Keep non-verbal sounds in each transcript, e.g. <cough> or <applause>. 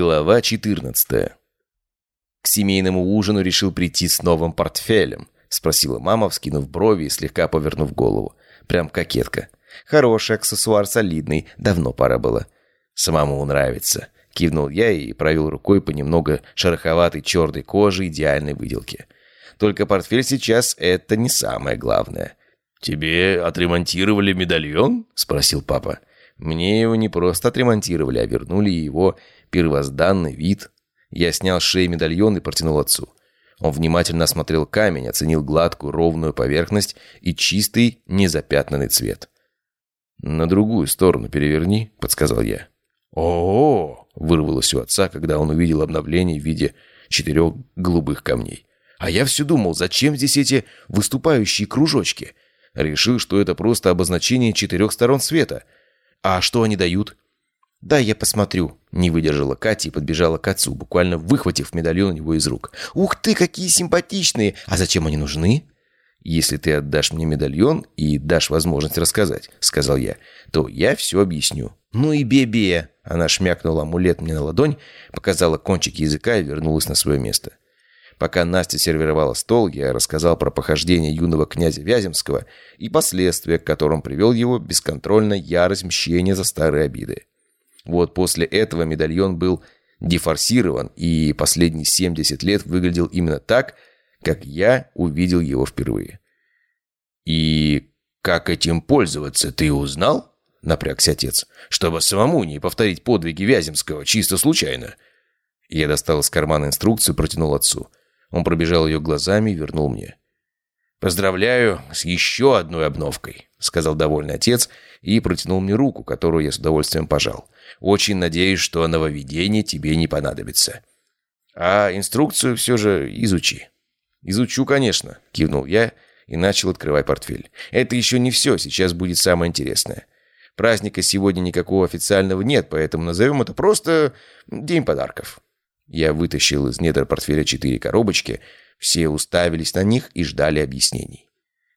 Глава 14. «К семейному ужину решил прийти с новым портфелем», — спросила мама, вскинув брови и слегка повернув голову. Прям кокетка. «Хороший аксессуар, солидный. Давно пора было». «Самому нравится», — кивнул я и провел рукой по немного шероховатой черной коже идеальной выделки. «Только портфель сейчас — это не самое главное». «Тебе отремонтировали медальон?» — спросил папа. «Мне его не просто отремонтировали, а вернули его первозданный вид. Я снял с шеи медальон и протянул отцу. Он внимательно осмотрел камень, оценил гладкую ровную поверхность и чистый, незапятнанный цвет. «На другую сторону переверни», — подсказал я. о, вырвалось у отца, когда он увидел обновление в виде четырех голубых камней. А я все думал, зачем здесь эти выступающие кружочки? Решил, что это просто обозначение четырех сторон света. А что они дают? «Да, я посмотрю», — не выдержала Катя и подбежала к отцу, буквально выхватив медальон у него из рук. «Ух ты, какие симпатичные! А зачем они нужны?» «Если ты отдашь мне медальон и дашь возможность рассказать», — сказал я, — «то я все объясню». «Ну и бебе!» Она шмякнула амулет мне на ладонь, показала кончик языка и вернулась на свое место. Пока Настя сервировала стол, я рассказал про похождение юного князя Вяземского и последствия, к которым привел его бесконтрольно ярость мщения за старые обиды. Вот после этого медальон был дефорсирован, и последние 70 лет выглядел именно так, как я увидел его впервые. «И как этим пользоваться, ты узнал?» — напрягся отец. «Чтобы самому не повторить подвиги Вяземского чисто случайно». Я достал из кармана инструкцию, протянул отцу. Он пробежал ее глазами и вернул мне. «Поздравляю с еще одной обновкой», — сказал довольный отец и протянул мне руку, которую я с удовольствием пожал. «Очень надеюсь, что нововведение тебе не понадобится. А инструкцию все же изучи». «Изучу, конечно», — кивнул я и начал открывать портфель. «Это еще не все, сейчас будет самое интересное. Праздника сегодня никакого официального нет, поэтому назовем это просто День подарков». Я вытащил из недр портфеля четыре коробочки — все уставились на них и ждали объяснений.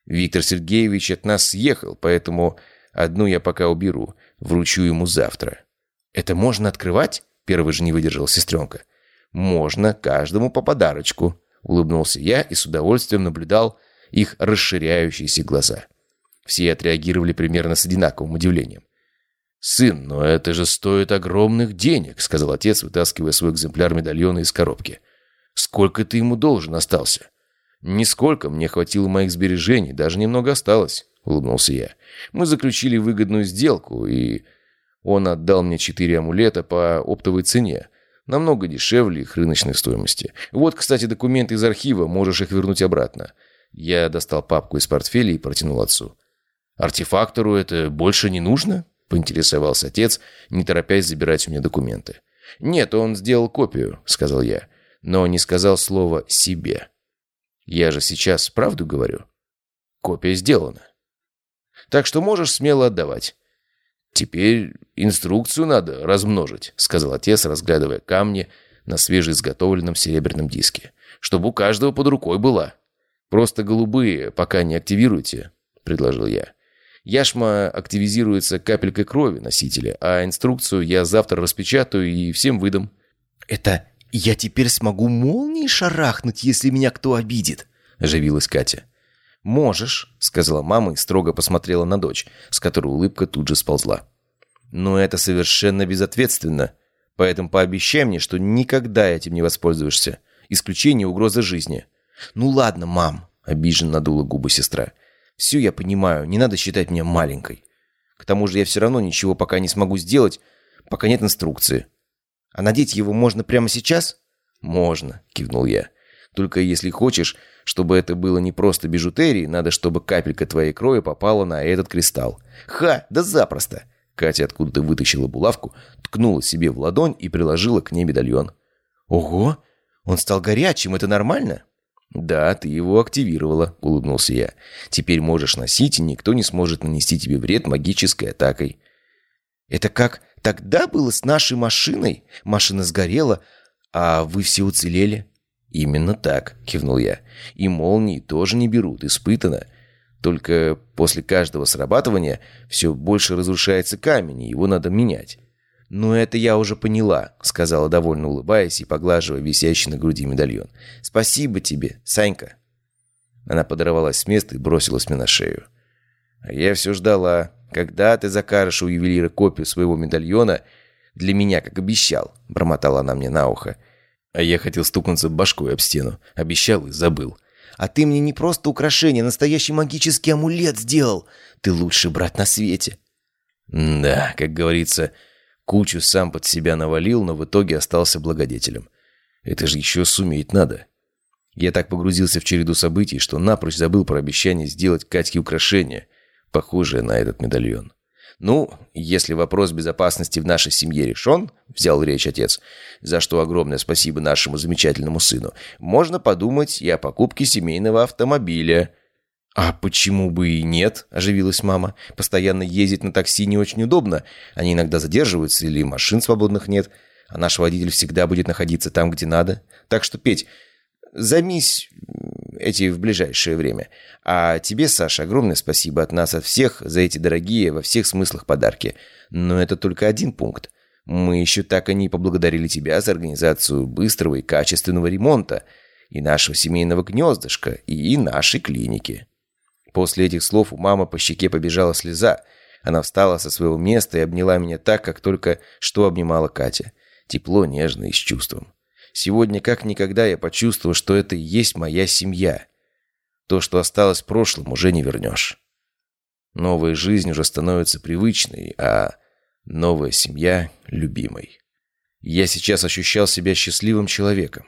Виктор Сергеевич от нас съехал, поэтому одну я пока уберу, вручу ему завтра. «Это можно открывать?» — первый же не выдержал сестренка. «Можно, каждому по подарочку», — улыбнулся я и с удовольствием наблюдал их расширяющиеся глаза. Все отреагировали примерно с одинаковым удивлением. «Сын, но это же стоит огромных денег», — сказал отец, вытаскивая свой экземпляр медальона из коробки. Сколько ты ему должен остался?» «Нисколько, мне хватило моих сбережений, даже немного осталось», — улыбнулся я. «Мы заключили выгодную сделку, и он отдал мне четыре амулета по оптовой цене, намного дешевле их рыночной стоимости. Вот, кстати, документы из архива, можешь их вернуть обратно». Я достал папку из портфеля и протянул отцу. «Артефактору это больше не нужно?» — поинтересовался отец, не торопясь забирать у меня документы. «Нет, он сделал копию», — сказал я но не сказал слова «себе». Я же сейчас правду говорю. Копия сделана. Так что можешь смело отдавать. «Теперь инструкцию надо размножить», — сказал отец, разглядывая камни на свежеизготовленном серебряном диске. «Чтобы у каждого под рукой была». «Просто голубые пока не активируйте», — предложил я. Яшма активизируется капелькой крови носителя, а инструкцию я завтра распечатаю и всем выдам. «Это «Я теперь смогу молнией шарахнуть, если меня кто обидит», — оживилась Катя. «Можешь», — сказала мама и строго посмотрела на дочь, с которой улыбка тут же сползла. «Но это совершенно безответственно. Поэтому пообещай мне, что никогда этим не воспользуешься. Исключение угрозы жизни». «Ну ладно, мам», — обиженно надула губы сестра. «Все я понимаю, не надо считать меня маленькой. К тому же я все равно ничего пока не смогу сделать, пока нет инструкции. А надеть его можно прямо сейчас?» «Можно», — кивнул я. «Только если хочешь, чтобы это было не просто бижутерией, надо, чтобы капелька твоей крови попала на этот кристалл». «Ха! Да запросто!» Катя откуда-то вытащила булавку, ткнула себе в ладонь и приложила к ней медальон. «Ого! Он стал горячим, это нормально?» «Да, ты его активировала», — улыбнулся я. «Теперь можешь носить, и никто не сможет нанести тебе вред магической атакой». «Это как Тогда было с нашей машиной. Машина сгорела, а вы все уцелели». «Именно так», — кивнул я. «И молнии тоже не берут, испытано. Только после каждого срабатывания все больше разрушается камень, и его надо менять. «Ну, это я уже поняла», — сказала, довольно улыбаясь и поглаживая висящий на груди медальон. «Спасибо тебе, Санька». Она подорвалась с места и бросилась мне на шею. А я все ждала, когда ты закажешь у ювелира копию своего медальона для меня, как обещал, бормотала она мне на ухо. А я хотел стукнуться башкой об стену. Обещал и забыл. А ты мне не просто украшение, настоящий магический амулет сделал. Ты лучший брат на свете. Да, как говорится, кучу сам под себя навалил, но в итоге остался благодетелем. Это же еще суметь надо. Я так погрузился в череду событий, что напрочь забыл про обещание сделать Катьке украшение, похожее на этот медальон. «Ну, если вопрос безопасности в нашей семье решен», — взял речь отец, за что огромное спасибо нашему замечательному сыну, «можно подумать и о покупке семейного автомобиля». «А почему бы и нет?» – оживилась мама. «Постоянно ездить на такси не очень удобно. Они иногда задерживаются или машин свободных нет. А наш водитель всегда будет находиться там, где надо. Так что, Петь, займись эти в ближайшее время. А тебе, Саша, огромное спасибо от нас, от всех, за эти дорогие во всех смыслах подарки. Но это только один пункт. Мы еще так и не поблагодарили тебя за организацию быстрого и качественного ремонта и нашего семейного гнездышка, и нашей клиники». После этих слов у мамы по щеке побежала слеза. Она встала со своего места и обняла меня так, как только что обнимала Катя. Тепло, нежно и с чувством. Сегодня как никогда я почувствовал, что это и есть моя семья. То, что осталось в прошлом, уже не вернешь. Новая жизнь уже становится привычной, а новая семья — любимой. Я сейчас ощущал себя счастливым человеком,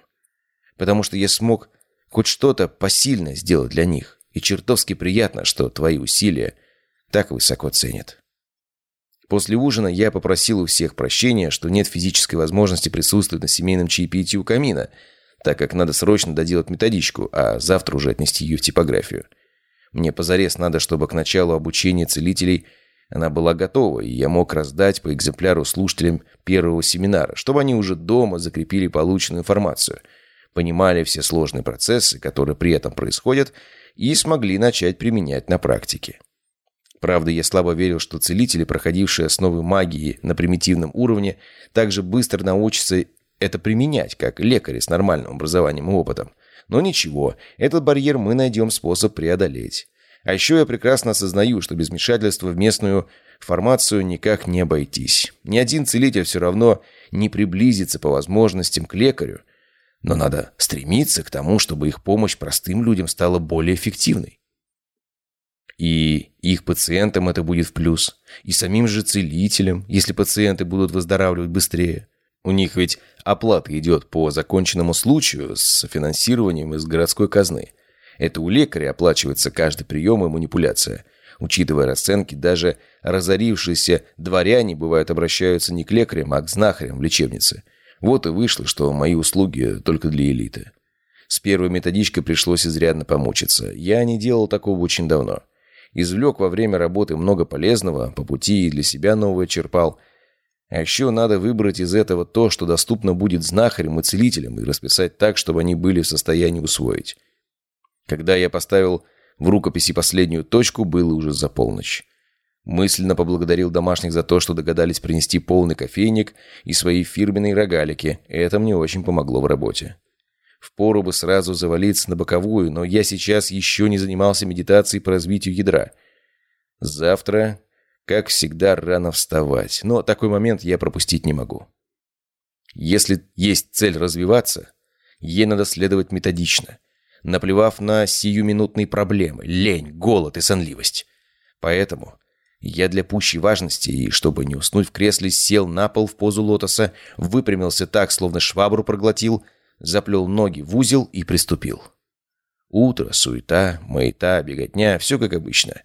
потому что я смог хоть что-то посильное сделать для них, и чертовски приятно, что твои усилия так высоко ценят. После ужина я попросил у всех прощения, что нет физической возможности присутствовать на семейном чаепитии у камина, так как надо срочно доделать методичку, а завтра уже отнести ее в типографию. Мне позарез надо, чтобы к началу обучения целителей она была готова, и я мог раздать по экземпляру слушателям первого семинара, чтобы они уже дома закрепили полученную информацию, понимали все сложные процессы, которые при этом происходят, и смогли начать применять на практике. Правда, я слабо верил, что целители, проходившие основы магии на примитивном уровне, также быстро научатся это применять, как лекари с нормальным образованием и опытом. Но ничего, этот барьер мы найдем способ преодолеть. А еще я прекрасно осознаю, что без вмешательства в местную формацию никак не обойтись. Ни один целитель все равно не приблизится по возможностям к лекарю, но надо стремиться к тому, чтобы их помощь простым людям стала более эффективной. И их пациентам это будет в плюс. И самим же целителям, если пациенты будут выздоравливать быстрее. У них ведь оплата идет по законченному случаю с финансированием из городской казны. Это у лекаря оплачивается каждый прием и манипуляция. Учитывая расценки, даже разорившиеся дворяне бывают обращаются не к лекарям, а к знахарям в лечебнице. Вот и вышло, что мои услуги только для элиты. С первой методичкой пришлось изрядно помучиться. Я не делал такого очень давно. Извлек во время работы много полезного, по пути и для себя новое черпал. А еще надо выбрать из этого то, что доступно будет знахарям и целителям, и расписать так, чтобы они были в состоянии усвоить. Когда я поставил в рукописи последнюю точку, было уже за полночь. Мысленно поблагодарил домашних за то, что догадались принести полный кофейник и свои фирменные рогалики. Это мне очень помогло в работе. Впору бы сразу завалиться на боковую, но я сейчас еще не занимался медитацией по развитию ядра. Завтра, как всегда, рано вставать, но такой момент я пропустить не могу. Если есть цель развиваться, ей надо следовать методично, наплевав на сиюминутные проблемы, лень, голод и сонливость. Поэтому я для пущей важности и, чтобы не уснуть в кресле, сел на пол в позу лотоса, выпрямился так, словно швабру проглотил, заплел ноги в узел и приступил. Утро, суета, маята, беготня, все как обычно.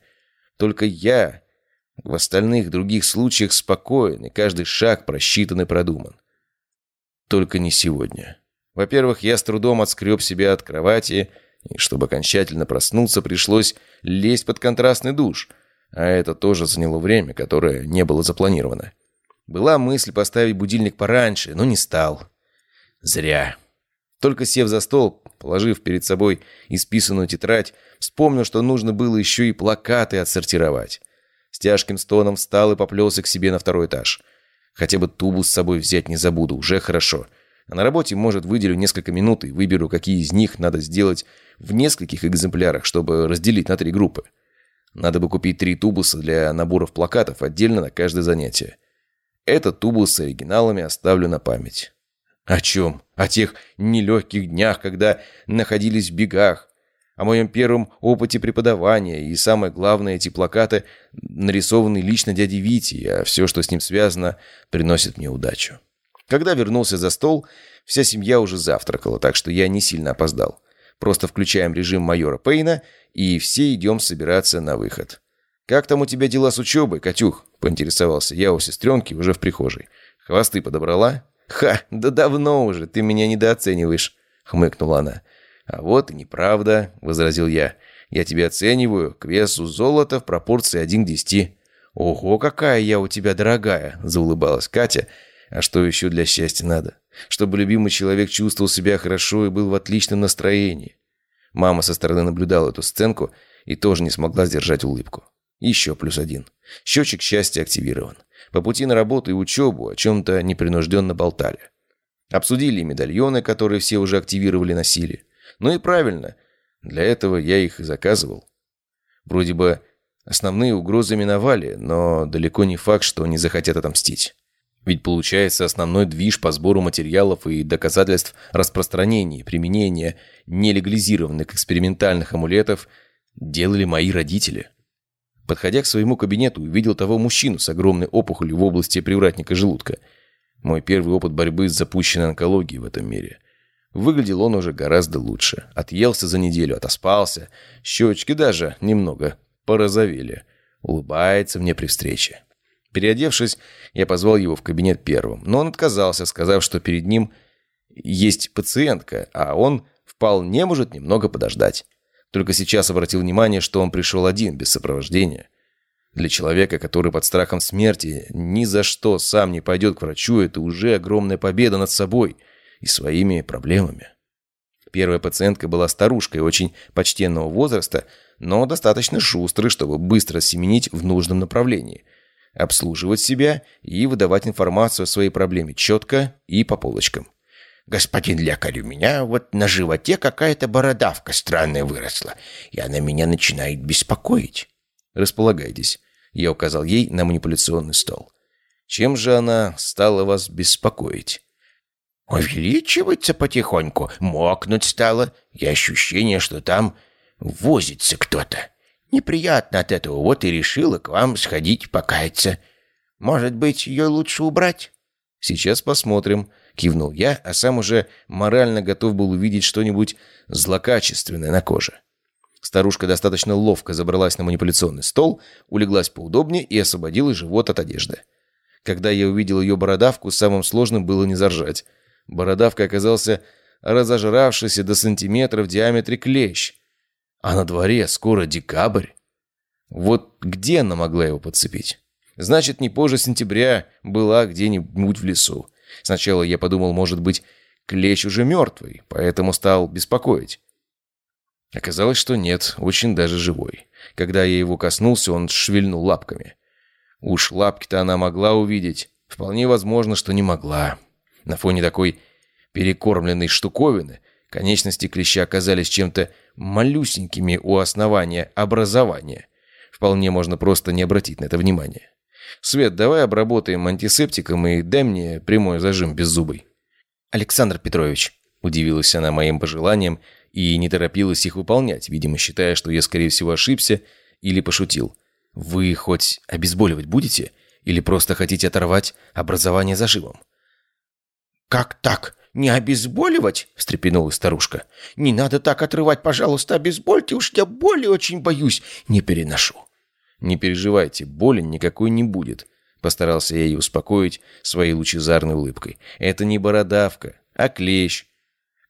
Только я в остальных других случаях спокоен, и каждый шаг просчитан и продуман. Только не сегодня. Во-первых, я с трудом отскреб себя от кровати, и чтобы окончательно проснуться, пришлось лезть под контрастный душ, а это тоже заняло время, которое не было запланировано. Была мысль поставить будильник пораньше, но не стал. Зря. Только сев за стол, положив перед собой исписанную тетрадь, вспомнил, что нужно было еще и плакаты отсортировать. С тяжким стоном встал и поплелся к себе на второй этаж. Хотя бы тубус с собой взять не забуду, уже хорошо. А на работе, может, выделю несколько минут и выберу, какие из них надо сделать в нескольких экземплярах, чтобы разделить на три группы. Надо бы купить три тубуса для наборов плакатов отдельно на каждое занятие. Этот тубус с оригиналами оставлю на память. О чем? О тех нелегких днях, когда находились в бегах. О моем первом опыте преподавания. И самое главное, эти плакаты нарисованы лично дядей Вити, а все, что с ним связано, приносит мне удачу. Когда вернулся за стол, вся семья уже завтракала, так что я не сильно опоздал. Просто включаем режим майора Пейна, и все идем собираться на выход. «Как там у тебя дела с учебой, Катюх?» – поинтересовался я у сестренки уже в прихожей. «Хвосты подобрала?» «Ха, да давно уже, ты меня недооцениваешь», — хмыкнула она. «А вот и неправда», — возразил я. «Я тебя оцениваю к весу золота в пропорции один к десяти». «Ого, какая я у тебя дорогая!» — заулыбалась Катя. «А что еще для счастья надо? Чтобы любимый человек чувствовал себя хорошо и был в отличном настроении». Мама со стороны наблюдала эту сценку и тоже не смогла сдержать улыбку. Еще плюс один. Счетчик счастья активирован. По пути на работу и учебу о чем-то непринужденно болтали. Обсудили медальоны, которые все уже активировали на силе. Ну и правильно, для этого я их и заказывал. Вроде бы основные угрозы миновали, но далеко не факт, что они захотят отомстить. Ведь получается основной движ по сбору материалов и доказательств распространения применения нелегализированных экспериментальных амулетов делали мои родители. Подходя к своему кабинету, увидел того мужчину с огромной опухолью в области привратника желудка. Мой первый опыт борьбы с запущенной онкологией в этом мире. Выглядел он уже гораздо лучше. Отъелся за неделю, отоспался. Щечки даже немного порозовели. Улыбается мне при встрече. Переодевшись, я позвал его в кабинет первым, но он отказался, сказав, что перед ним есть пациентка, а он вполне может немного подождать. Только сейчас обратил внимание, что он пришел один, без сопровождения. Для человека, который под страхом смерти ни за что сам не пойдет к врачу, это уже огромная победа над собой и своими проблемами. Первая пациентка была старушкой очень почтенного возраста, но достаточно шустрой, чтобы быстро семенить в нужном направлении, обслуживать себя и выдавать информацию о своей проблеме четко и по полочкам. «Господин лекарь, у меня вот на животе какая-то бородавка странная выросла, и она меня начинает беспокоить». «Располагайтесь», — я указал ей на манипуляционный стол. «Чем же она стала вас беспокоить?» «Увеличивается потихоньку, мокнуть стало, и ощущение, что там возится кто-то. Неприятно от этого, вот и решила к вам сходить покаяться. Может быть, ее лучше убрать?» «Сейчас посмотрим», Кивнул я, а сам уже морально готов был увидеть что-нибудь злокачественное на коже. Старушка достаточно ловко забралась на манипуляционный стол, улеглась поудобнее и освободила живот от одежды. Когда я увидел ее бородавку, самым сложным было не заржать. Бородавка оказался разожравшийся до сантиметра в диаметре клещ. А на дворе скоро декабрь. Вот где она могла его подцепить? Значит, не позже сентября была где-нибудь в лесу. Сначала я подумал, может быть, клещ уже мертвый, поэтому стал беспокоить. Оказалось, что нет, очень даже живой. Когда я его коснулся, он шевельнул лапками. Уж лапки-то она могла увидеть. Вполне возможно, что не могла. На фоне такой перекормленной штуковины конечности клеща оказались чем-то малюсенькими у основания образования. Вполне можно просто не обратить на это внимание. «Свет, давай обработаем антисептиком и дай мне прямой зажим беззубый». «Александр Петрович», — удивилась она моим пожеланиям и не торопилась их выполнять, видимо, считая, что я, скорее всего, ошибся или пошутил. «Вы хоть обезболивать будете? Или просто хотите оторвать образование зажимом?» «Как так? Не обезболивать?» – встрепенулась старушка. «Не надо так отрывать, пожалуйста, обезбольте, уж я боли очень боюсь, не переношу». «Не переживайте, боли никакой не будет», — постарался я ее успокоить своей лучезарной улыбкой. «Это не бородавка, а клещ.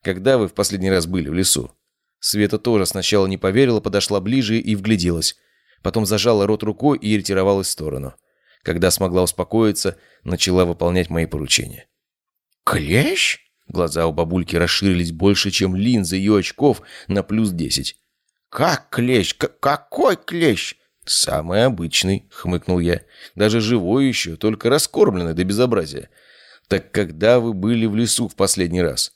Когда вы в последний раз были в лесу?» Света тоже сначала не поверила, подошла ближе и вгляделась. Потом зажала рот рукой и ретировалась в сторону. Когда смогла успокоиться, начала выполнять мои поручения. «Клещ?» Глаза у бабульки расширились больше, чем линзы ее очков на плюс десять. «Как клещ? К какой клещ?» «Самый обычный», — хмыкнул я. «Даже живой еще, только раскормленный до безобразия. Так когда вы были в лесу в последний раз?»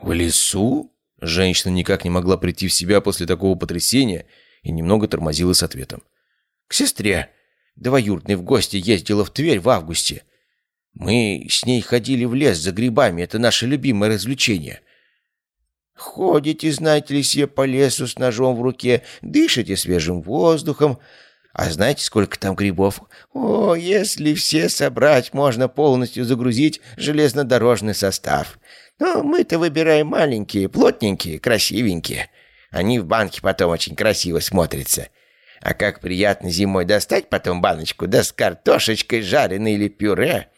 «В лесу?» Женщина никак не могла прийти в себя после такого потрясения и немного тормозила с ответом. «К сестре. Двоюродной в гости ездила в Тверь в августе. Мы с ней ходили в лес за грибами, это наше любимое развлечение. Ходите, знаете ли, себе по лесу с ножом в руке, дышите свежим воздухом. А знаете, сколько там грибов? О, если все собрать, можно полностью загрузить железнодорожный состав. Но мы-то выбираем маленькие, плотненькие, красивенькие. Они в банке потом очень красиво смотрятся. А как приятно зимой достать потом баночку, да с картошечкой жареной или пюре.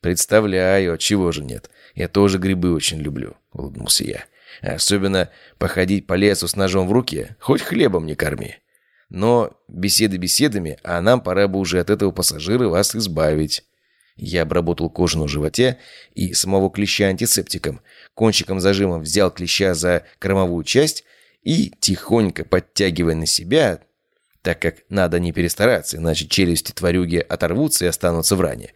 Представляю, чего же нет. Я тоже грибы очень люблю, улыбнулся я. Особенно походить по лесу с ножом в руке, хоть хлебом не корми. Но беседы беседами, а нам пора бы уже от этого пассажира вас избавить. Я обработал кожу на животе и самого клеща антисептиком. Кончиком зажима взял клеща за кормовую часть и, тихонько подтягивая на себя, так как надо не перестараться, иначе челюсти тварюги оторвутся и останутся в ране.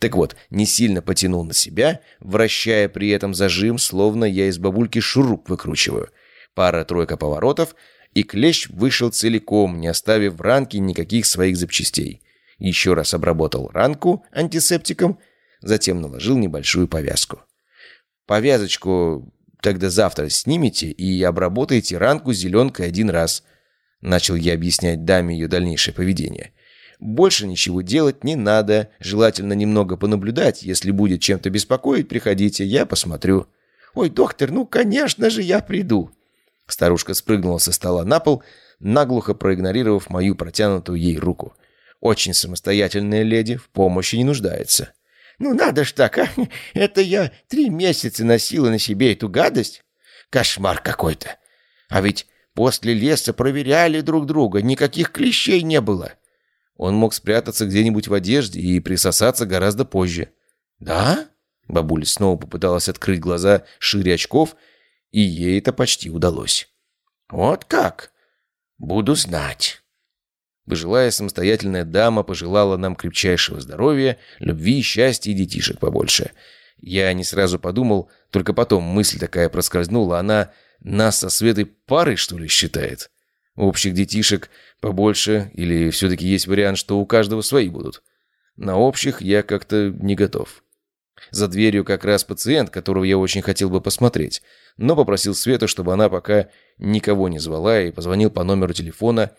Так вот, не сильно потянул на себя, вращая при этом зажим, словно я из бабульки шуруп выкручиваю. Пара-тройка поворотов, и клещ вышел целиком, не оставив в ранке никаких своих запчастей. Еще раз обработал ранку антисептиком, затем наложил небольшую повязку. Повязочку тогда завтра снимите и обработайте ранку зеленкой один раз. Начал я объяснять даме ее дальнейшее поведение. Больше ничего делать не надо. Желательно немного понаблюдать. Если будет чем-то беспокоить, приходите, я посмотрю». «Ой, доктор, ну, конечно же, я приду». Старушка спрыгнула со стола на пол, наглухо проигнорировав мою протянутую ей руку. «Очень самостоятельная леди, в помощи не нуждается». «Ну надо ж так, а? <laughs> Это я три месяца носила на себе эту гадость? Кошмар какой-то. А ведь после леса проверяли друг друга, никаких клещей не было. Он мог спрятаться где-нибудь в одежде и присосаться гораздо позже. «Да?» Бабуля снова попыталась открыть глаза шире очков, и ей это почти удалось. «Вот как? Буду знать». Пожилая самостоятельная дама пожелала нам крепчайшего здоровья, любви, счастья и детишек побольше. Я не сразу подумал, только потом мысль такая проскользнула, она нас со Светой парой, что ли, считает? Общих детишек побольше, или все-таки есть вариант, что у каждого свои будут? На общих я как-то не готов. За дверью как раз пациент, которого я очень хотел бы посмотреть, но попросил Свету, чтобы она пока никого не звала и позвонил по номеру телефона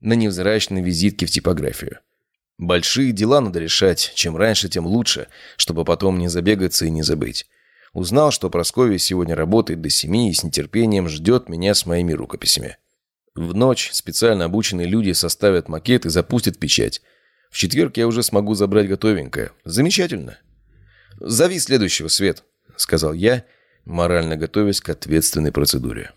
на невзрачной визитке в типографию. Большие дела надо решать, чем раньше, тем лучше, чтобы потом не забегаться и не забыть. Узнал, что Прасковья сегодня работает до семи и с нетерпением ждет меня с моими рукописями. В ночь специально обученные люди составят макет и запустят печать. В четверг я уже смогу забрать готовенькое. Замечательно. «Зови следующего, Свет», — сказал я, морально готовясь к ответственной процедуре.